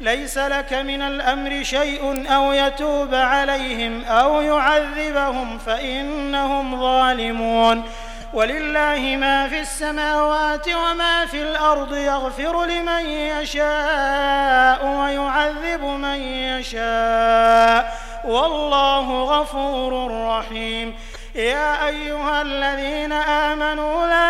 ليس لك من الأمر شيء أو يتوب عليهم أو يعذبهم فإنهم ظالمون. ولله ما في السماوات وما في الأرض يغفر لمن يشاء ويعذب من يشاء. والله غفور رحيم. يا أيها الذين آمنوا لا